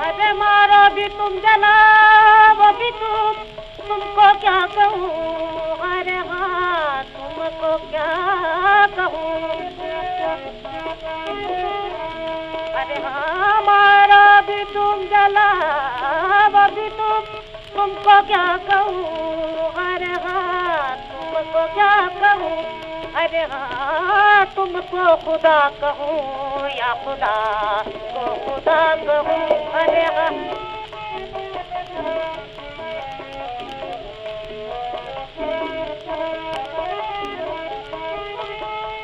ارے مارو بھی تم جلا وہ بھی تم۔ تم کو کیا کہوں؟ ارے ہاں تم کو کیا کہوں؟ ارے ہاں مارو بھی تم جلا وہ بھی تم۔ تم کو کیا کہوں؟ ارے ہاں تم کو کیا کہوں؟ ارے ہاں تم کو خدا کہوں، یا خدا کو خدا کہوں؟ ارے ہاں۔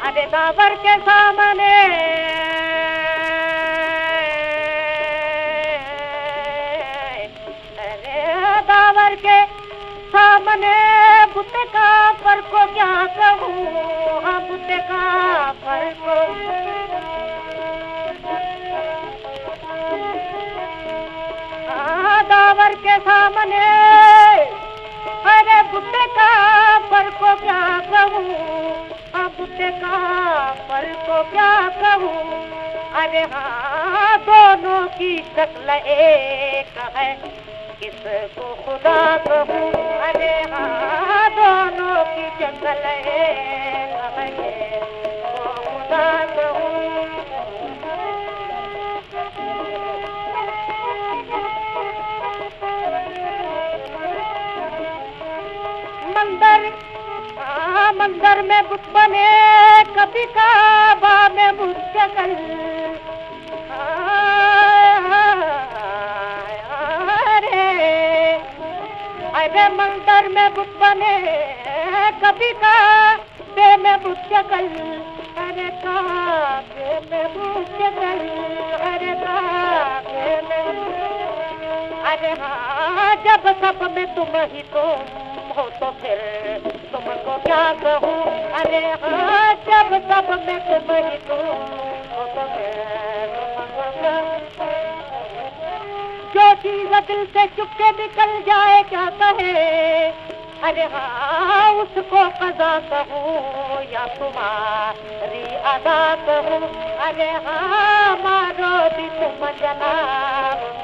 ارے داور کے سامنے داور کے سامنے ارے بت کا پر کو کیا کہوں؟ ہاں کا پر کو کیا کہوں؟ ارے ہاں دونوں کی شکل ایک ہے۔ کس کو خدا کہوں؟ ارے ہاں دونوں کی شکل ایک مندر ہاں مندر میں بت بنے کبھی کعبہ میں مستقل ارے ارے مندر میں بت بنے کبھی کعبے میں مستقل ارے کعبے میں مستقل ارے کعبے ارے ہاں جب سب میں تم ہی تم ہو تو پھر تم کو کیا کہوں؟ ارے ہاں جب سب میں تم ہی تم ہو تو پھر جو چیز دل سے چپ کے نکل جائے کیا کہے ارے ہاں اس کو قضا کہوں؟ یا تمہاری ادا کروں ارے ہاں مارو بھی تم جناب